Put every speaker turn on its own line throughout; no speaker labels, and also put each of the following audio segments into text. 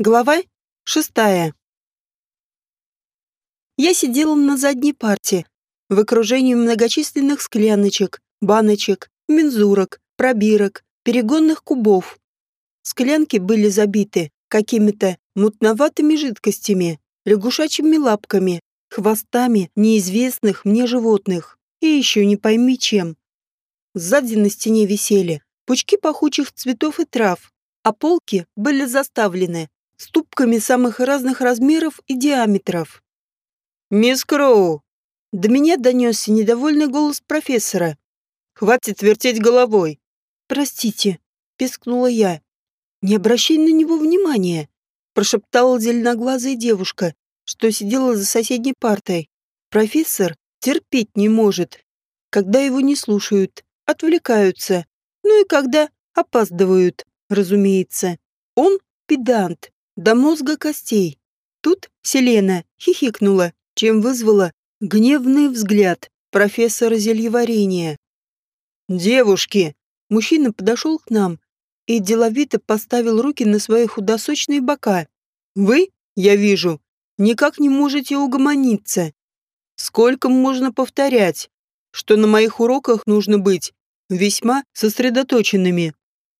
Глава шестая. Я сидела на задней парте, в окружении многочисленных скляночек, баночек, мензурок, пробирок, перегонных кубов. Склянки были забиты какими-то мутноватыми жидкостями, лягушачьими лапками, хвостами неизвестных мне животных и еще не пойми чем. Сзади на стене висели пучки пахучих цветов и трав, а полки были заставлены ступками самых разных размеров и диаметров. «Мисс Кроу!» До меня донесся недовольный голос профессора. «Хватит вертеть головой!» «Простите», — пискнула я. «Не обращай на него внимания», — прошептала зеленоглазая девушка, что сидела за соседней партой. «Профессор терпеть не может, когда его не слушают, отвлекаются, ну и когда опаздывают, разумеется. Он педант, до мозга костей. Тут Селена хихикнула, чем вызвала гневный взгляд профессора зельеварения. «Девушки!» Мужчина подошел к нам и деловито поставил руки на свои худосочные бока. «Вы, я вижу, никак не можете угомониться. Сколько можно повторять, что на моих уроках нужно быть весьма сосредоточенными.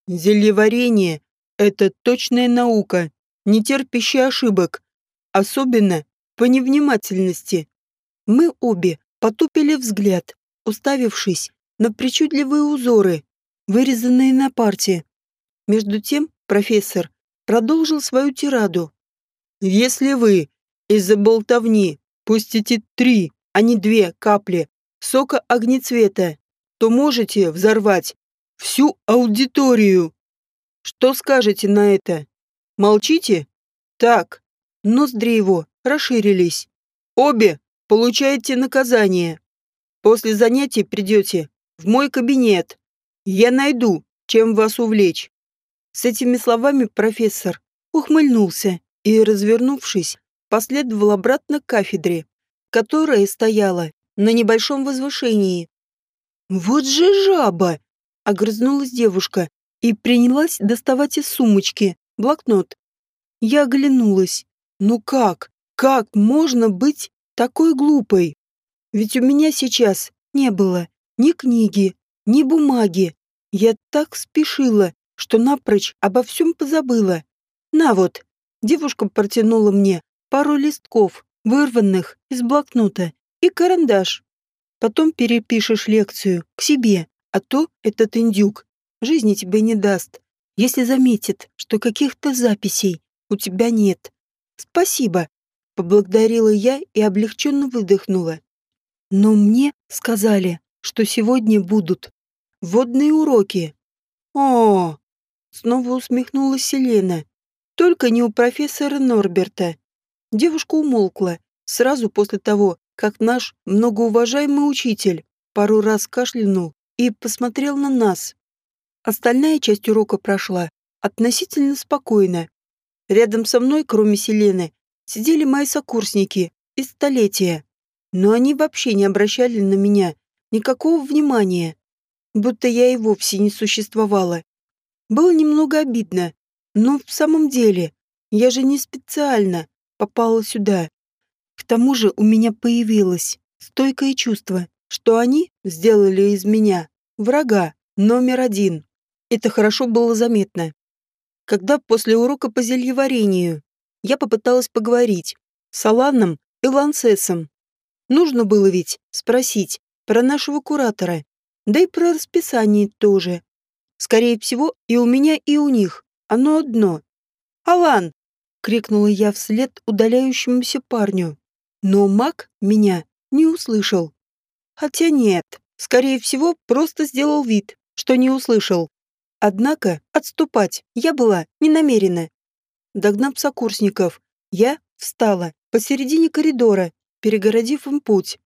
Зельеварение — это точная наука, не терпящий ошибок, особенно по невнимательности. Мы обе потупили взгляд, уставившись на причудливые узоры, вырезанные на парте. Между тем профессор продолжил свою тираду. «Если вы из-за болтовни пустите три, а не две капли сока огнецвета, то можете взорвать всю аудиторию. Что скажете на это?» Молчите? Так. Ноздри его расширились. Обе получаете наказание. После занятий придете в мой кабинет. Я найду, чем вас увлечь. С этими словами профессор ухмыльнулся и, развернувшись, последовал обратно к кафедре, которая стояла на небольшом возвышении. «Вот же жаба!» — огрызнулась девушка и принялась доставать из сумочки блокнот. Я оглянулась. Ну как? Как можно быть такой глупой? Ведь у меня сейчас не было ни книги, ни бумаги. Я так спешила, что напрочь обо всем позабыла. На вот. Девушка протянула мне пару листков, вырванных из блокнота, и карандаш. Потом перепишешь лекцию к себе, а то этот индюк жизни тебе не даст если заметит, что каких-то записей у тебя нет. Спасибо, поблагодарила я и облегченно выдохнула. Но мне сказали, что сегодня будут водные уроки. О, снова усмехнулась Селена. Только не у профессора Норберта. Девушка умолкла сразу после того, как наш многоуважаемый учитель пару раз кашлянул и посмотрел на нас. Остальная часть урока прошла относительно спокойно. Рядом со мной, кроме Селены, сидели мои сокурсники из столетия. Но они вообще не обращали на меня никакого внимания, будто я и вовсе не существовала. Было немного обидно, но в самом деле я же не специально попала сюда. К тому же у меня появилось стойкое чувство, что они сделали из меня врага номер один. Это хорошо было заметно. Когда после урока по зельеварению я попыталась поговорить с Аланом и Лансесом. Нужно было ведь спросить про нашего куратора, да и про расписание тоже. Скорее всего, и у меня, и у них. Оно одно. «Алан!» — крикнула я вслед удаляющемуся парню. Но маг меня не услышал. Хотя нет, скорее всего, просто сделал вид, что не услышал. Однако отступать я была не намерена. Догнав сокурсников, я встала посередине коридора, перегородив им путь.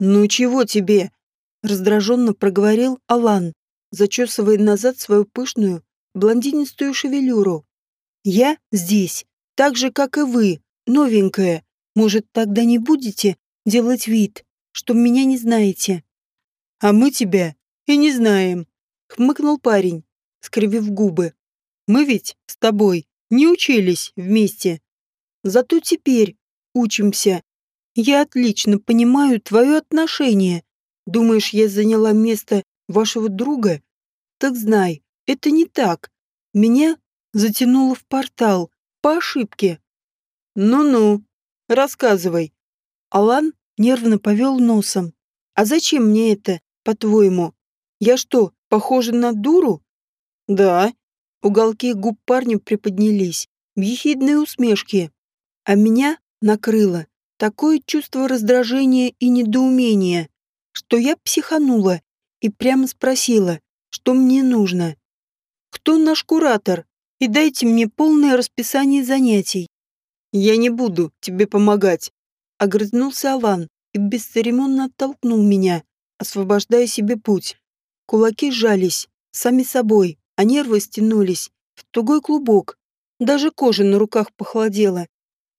«Ну чего тебе?» — раздраженно проговорил Алан, зачесывая назад свою пышную, блондинистую шевелюру. «Я здесь, так же, как и вы, новенькая. Может, тогда не будете делать вид, что меня не знаете?» «А мы тебя и не знаем», — хмыкнул парень, скривив губы. «Мы ведь с тобой не учились вместе. Зато теперь учимся. Я отлично понимаю твое отношение. Думаешь, я заняла место вашего друга? Так знай, это не так. Меня затянуло в портал по ошибке. Ну-ну, рассказывай. Алан нервно повел носом. А зачем мне это, по-твоему? Я что, похожа на дуру? Да. Уголки губ парня приподнялись в ехидной усмешке. А меня накрыло такое чувство раздражения и недоумения, что я психанула и прямо спросила, что мне нужно. Кто наш куратор? И дайте мне полное расписание занятий. Я не буду тебе помогать. Огрызнулся Алан и бесцеремонно оттолкнул меня, освобождая себе путь. Кулаки сжались, сами собой, а нервы стянулись в тугой клубок. Даже кожа на руках похолодела.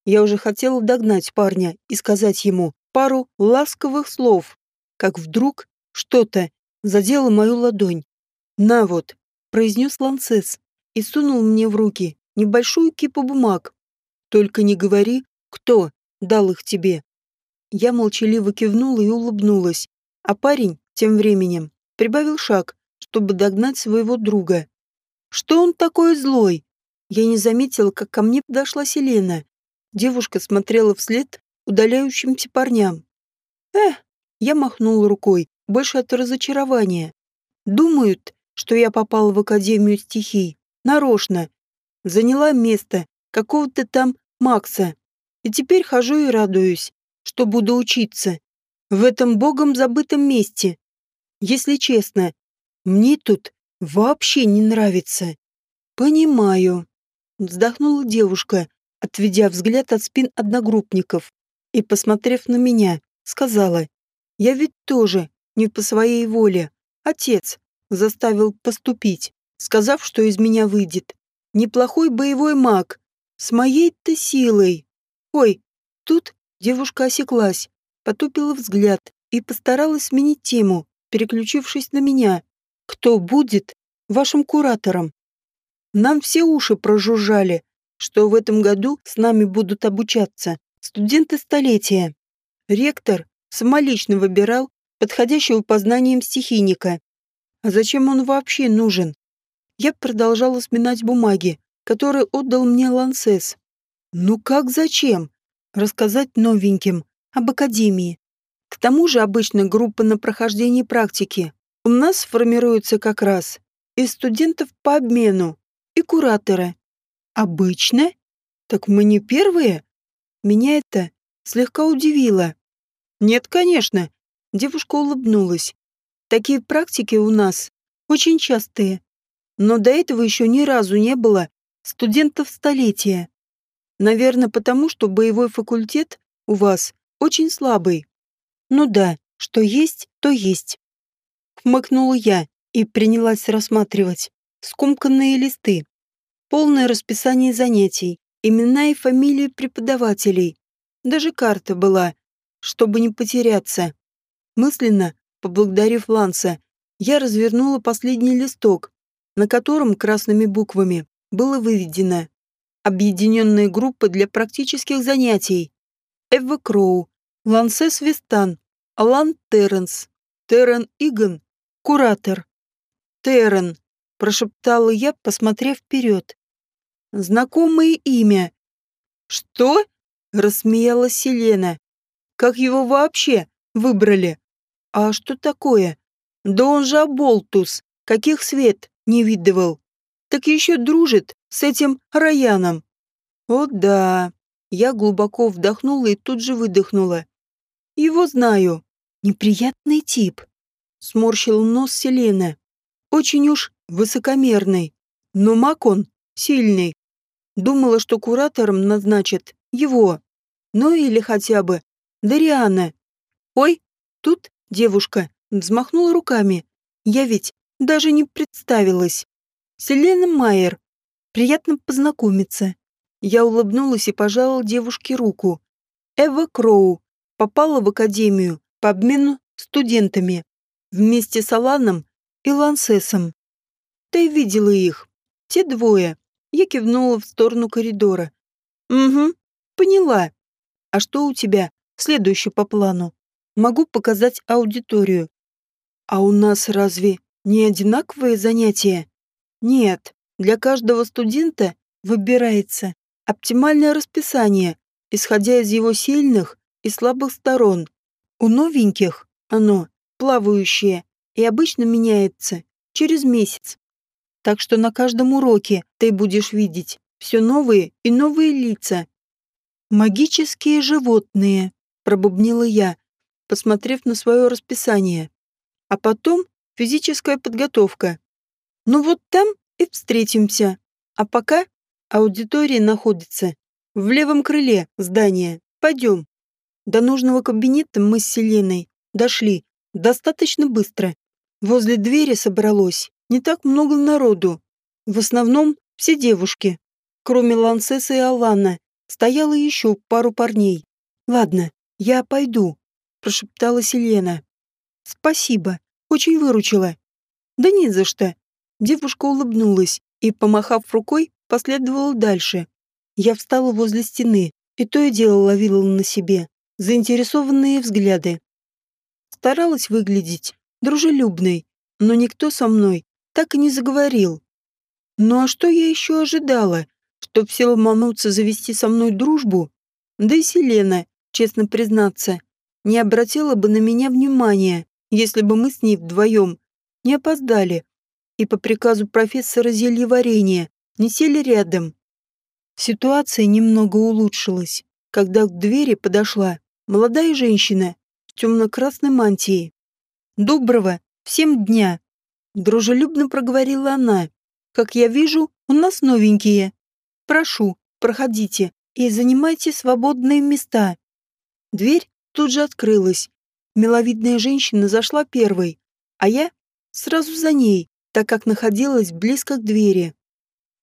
Я уже хотела догнать парня и сказать ему пару ласковых слов, как вдруг что-то задело мою ладонь. «На вот», — произнес Ланцес и сунул мне в руки небольшую кипу бумаг. «Только не говори, кто дал их тебе». Я молчаливо кивнула и улыбнулась, а парень, тем временем, прибавил шаг, чтобы догнать своего друга. «Что он такой злой?» Я не заметила, как ко мне подошла Селена. Девушка смотрела вслед удаляющимся парням. «Эх!» Я махнула рукой, больше от разочарования. Думают, что я попала в Академию стихий. Нарочно. Заняла место какого-то там Макса. И теперь хожу и радуюсь, что буду учиться. В этом богом забытом месте. Если честно, мне тут вообще не нравится. Понимаю. Вздохнула девушка, отведя взгляд от спин одногруппников и, посмотрев на меня, сказала, «Я ведь тоже не по своей воле. Отец заставил поступить, сказав, что из меня выйдет. Неплохой боевой маг, с моей-то силой. Ой, тут девушка осеклась, потупила взгляд и постаралась сменить тему, переключившись на меня. Кто будет вашим куратором? Нам все уши прожужжали, что в этом году с нами будут обучаться студенты столетия. Ректор самолично выбирал подходящего по знаниям стихийника. А зачем он вообще нужен? Я продолжала сминать бумаги, которые отдал мне Лансес. Ну как зачем? Рассказать новеньким об академии. К тому же обычно группа на прохождение практики у нас формируется как раз из студентов по обмену и куратора. Обычно? Так мы не первые? Меня это слегка удивило. Нет, конечно. Девушка улыбнулась. Такие практики у нас очень частые. Но до этого еще ни разу не было студентов столетия. Наверное, потому что боевой факультет у вас очень слабый. Ну да, что есть, то есть. Хмыкнула я и принялась рассматривать скомканные листы. Полное расписание занятий, имена и фамилии преподавателей. Даже карта была, чтобы не потеряться. Мысленно, поблагодарив Ланса, я развернула последний листок, на котором красными буквами было выведено «Объединенная группа для практических занятий». Эва Кроу, Лансес Вистан, Алан Терренс, Террен Иган, куратор. Террен, прошептала я, посмотрев вперед. Знакомое имя. Что? Рассмеялась Селена. Как его вообще выбрали? А что такое? Да он же оболтус, каких свет не видывал. Так еще дружит с этим Раяном. О да. Я глубоко вдохнула и тут же выдохнула. Его знаю. Неприятный тип. Сморщил нос Селена. Очень уж высокомерный. Но маг он сильный. Думала, что куратором назначат его. Ну или хотя бы Дариана. Ой, тут девушка взмахнула руками. Я ведь даже не представилась. Селена Майер. Приятно познакомиться. Я улыбнулась и пожала девушке руку. Эва Кроу попала в академию по обмену студентами вместе с Аланом и Лансесом. Ты видела их. Те двое Я кивнула в сторону коридора. Угу, поняла. А что у тебя? Следующее по плану. Могу показать аудиторию. А у нас разве не одинаковые занятия? Нет, для каждого студента выбирается оптимальное расписание, исходя из его сильных и слабых сторон. У новеньких оно плавающее и обычно меняется через месяц. Так что на каждом уроке ты будешь видеть все новые и новые лица. «Магические животные», — пробубнила я, посмотрев на свое расписание. А потом физическая подготовка. Ну вот там и встретимся. А пока аудитория находится в левом крыле здания. Пойдем. До нужного кабинета мы с Селеной дошли достаточно быстро. Возле двери собралось не так много народу. В основном все девушки. Кроме Лансеса и Алана, стояло еще пару парней. «Ладно, я пойду», – прошептала Селена. «Спасибо, очень выручила». «Да не за что». Девушка улыбнулась и, помахав рукой, последовала дальше. Я встала возле стены и то и дело ловила на себе заинтересованные взгляды. Старалась выглядеть дружелюбной, но никто со мной так и не заговорил. Ну а что я еще ожидала? Чтоб все ломануться завести со мной дружбу? Да и Селена, честно признаться, не обратила бы на меня внимания, если бы мы с ней вдвоем не опоздали и по приказу профессора зельеварения не сели рядом. Ситуация немного улучшилась, когда к двери подошла молодая женщина темно-красной мантии. «Доброго всем дня!» Дружелюбно проговорила она. «Как я вижу, у нас новенькие. Прошу, проходите и занимайте свободные места». Дверь тут же открылась. Миловидная женщина зашла первой, а я сразу за ней, так как находилась близко к двери.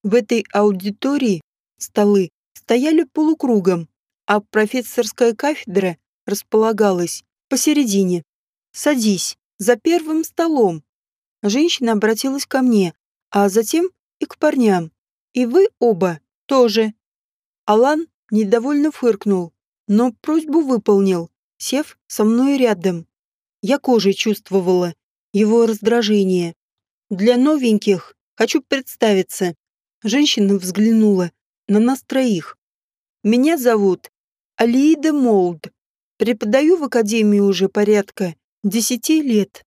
В этой аудитории столы стояли полукругом, а профессорская кафедра располагалась посередине. «Садись, за первым столом». Женщина обратилась ко мне, а затем и к парням. «И вы оба тоже». Алан недовольно фыркнул, но просьбу выполнил, сев со мной рядом. Я кожей чувствовала его раздражение. Для новеньких хочу представиться. Женщина взглянула на нас троих. Меня зовут Алиида Молд. Преподаю в академии уже порядка десяти лет.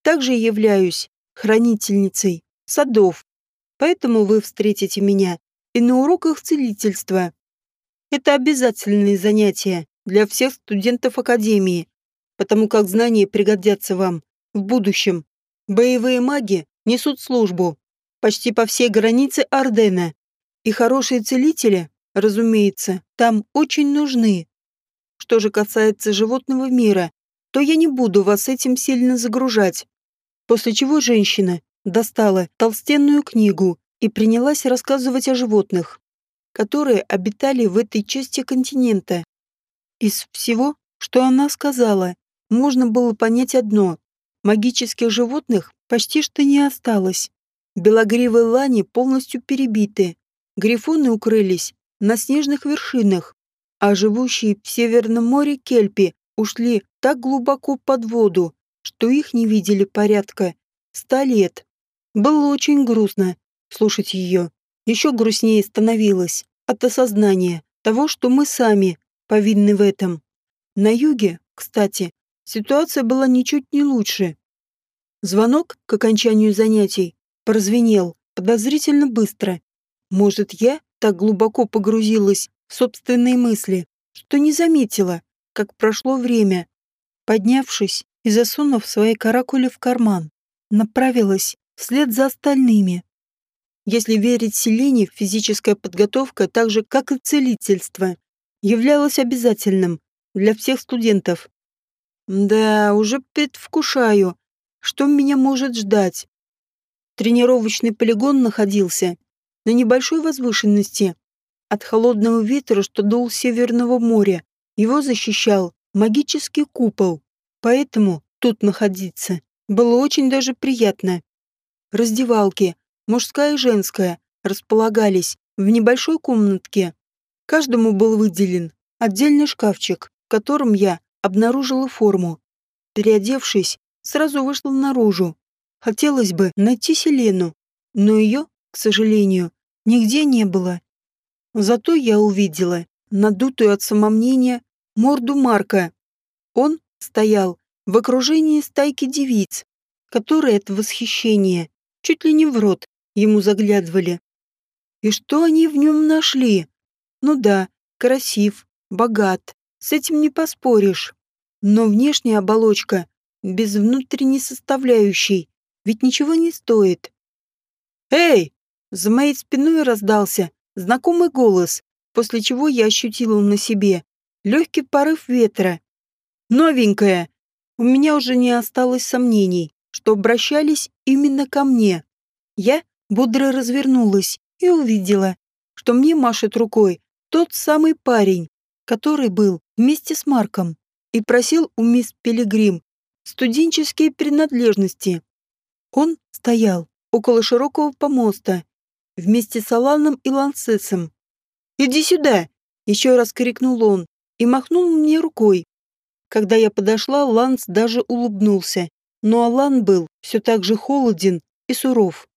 Также являюсь хранительницей садов. Поэтому вы встретите меня и на уроках целительства. Это обязательные занятия для всех студентов академии, потому как знания пригодятся вам в будущем. Боевые маги несут службу почти по всей границе Ордена, и хорошие целители, разумеется, там очень нужны. Что же касается животного мира, то я не буду вас этим сильно загружать. После чего женщина достала толстенную книгу и принялась рассказывать о животных, которые обитали в этой части континента. Из всего, что она сказала, можно было понять одно. Магических животных почти что не осталось. Белогривые лани полностью перебиты, грифоны укрылись на снежных вершинах, а живущие в Северном море кельпи ушли так глубоко под воду, что их не видели порядка ста лет. Было очень грустно слушать ее. Еще грустнее становилось от осознания того, что мы сами повинны в этом. На юге, кстати, ситуация была ничуть не лучше. Звонок к окончанию занятий прозвенел подозрительно быстро. Может, я так глубоко погрузилась собственные мысли, что не заметила, как прошло время. Поднявшись и засунув свои каракули в карман, направилась вслед за остальными. Если верить Селене, физическая подготовка, так же как и целительство, являлась обязательным для всех студентов. Да, уже предвкушаю, что меня может ждать. Тренировочный полигон находился на небольшой возвышенности. От холодного ветра, что дул с Северного моря, его защищал магический купол, поэтому тут находиться было очень даже приятно. Раздевалки, мужская и женская, располагались в небольшой комнатке. Каждому был выделен отдельный шкафчик, в котором я обнаружила форму. Переодевшись, сразу вышла наружу. Хотелось бы найти Селену, но ее, к сожалению, нигде не было. Зато я увидела надутую от самомнения морду Марка. Он стоял в окружении стайки девиц, которые от восхищения чуть ли не в рот ему заглядывали. И что они в нем нашли? Ну да, красив, богат, с этим не поспоришь. Но внешняя оболочка, без внутренней составляющей, ведь ничего не стоит. «Эй!» За моей спиной раздался знакомый голос, после чего я ощутила на себе легкий порыв ветра. «Новенькая!» У меня уже не осталось сомнений, что обращались именно ко мне. Я бодро развернулась и увидела, что мне машет рукой тот самый парень, который был вместе с Марком и просил у мисс Пилигрим студенческие принадлежности. Он стоял около широкого помоста вместе с Аланом и Лансесом. «Иди сюда!» — еще раз крикнул он и махнул мне рукой. Когда я подошла, Ланс даже улыбнулся, но Алан был все так же холоден и суров.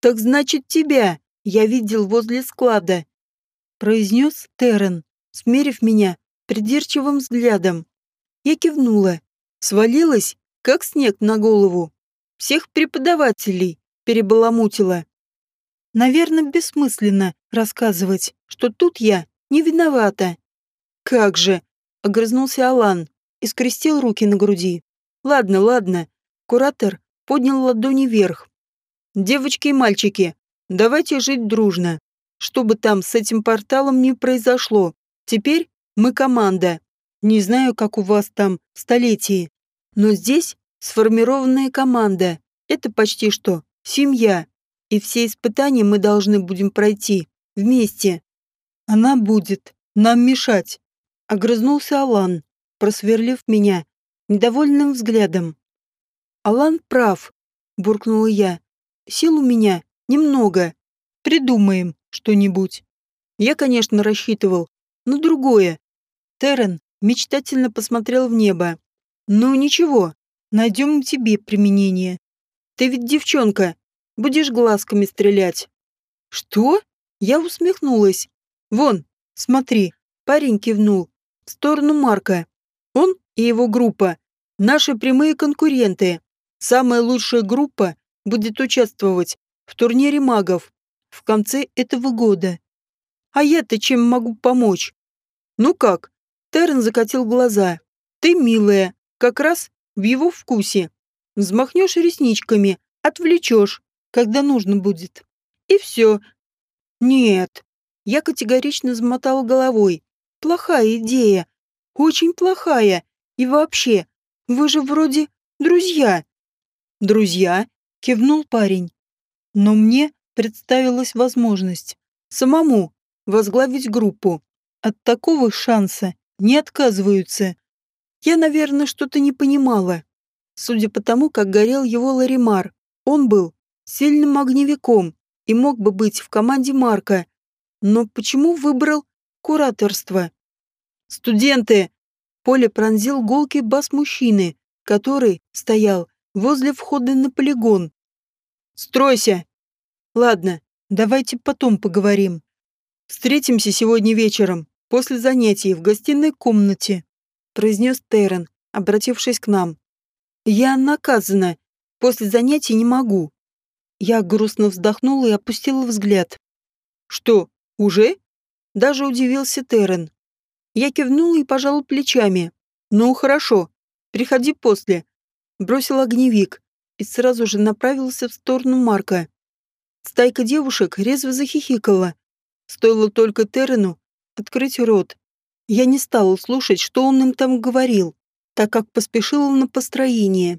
«Так значит, тебя я видел возле склада», — произнес Террен, смерив меня придирчивым взглядом. Я кивнула, свалилась, как снег на голову. Всех преподавателей перебаламутила. Наверное, бессмысленно рассказывать, что тут я не виновата. «Как же!» — огрызнулся Алан и скрестил руки на груди. «Ладно, ладно». Куратор поднял ладони вверх. «Девочки и мальчики, давайте жить дружно. Что бы там с этим порталом ни произошло, теперь мы команда. Не знаю, как у вас там в столетии, но здесь сформированная команда. Это почти что семья. И все испытания мы должны будем пройти вместе. Она будет нам мешать. Огрызнулся Алан, просверлив меня недовольным взглядом. Алан прав, буркнула я. Сил у меня немного. Придумаем что-нибудь. Я, конечно, рассчитывал на другое. Террен мечтательно посмотрел в небо. Ну ничего, найдем тебе применение. Ты ведь девчонка, будешь глазками стрелять. Что? Я усмехнулась. Вон, смотри, парень кивнул в сторону Марка. Он и его группа – наши прямые конкуренты. Самая лучшая группа будет участвовать в турнире магов в конце этого года. А я-то чем могу помочь? Ну как? Террен закатил глаза. Ты милая, как раз в его вкусе. Взмахнешь ресничками, отвлечешь, когда нужно будет. И все. Нет. Я категорично замотала головой. Плохая идея. Очень плохая. И вообще, вы же вроде друзья. Друзья? Кивнул парень. Но мне представилась возможность самому возглавить группу. От такого шанса не отказываются. Я, наверное, что-то не понимала. Судя по тому, как горел его Ларимар, он был сильным огневиком и мог бы быть в команде Марка. Но почему выбрал кураторство? «Студенты!» Поле пронзил голкий бас мужчины, который стоял возле входа на полигон. «Стройся!» «Ладно, давайте потом поговорим. Встретимся сегодня вечером, после занятий, в гостиной комнате», произнес Террен, обратившись к нам. «Я наказана. После занятий не могу». Я грустно вздохнула и опустила взгляд. «Что, уже?» Даже удивился Террен. Я кивнула и пожала плечами. «Ну, хорошо. Приходи после». Бросил огневик и сразу же направился в сторону Марка. Стайка девушек резво захихикала. Стоило только Террену открыть рот. Я не стала слушать, что он им там говорил, так как поспешила на построение.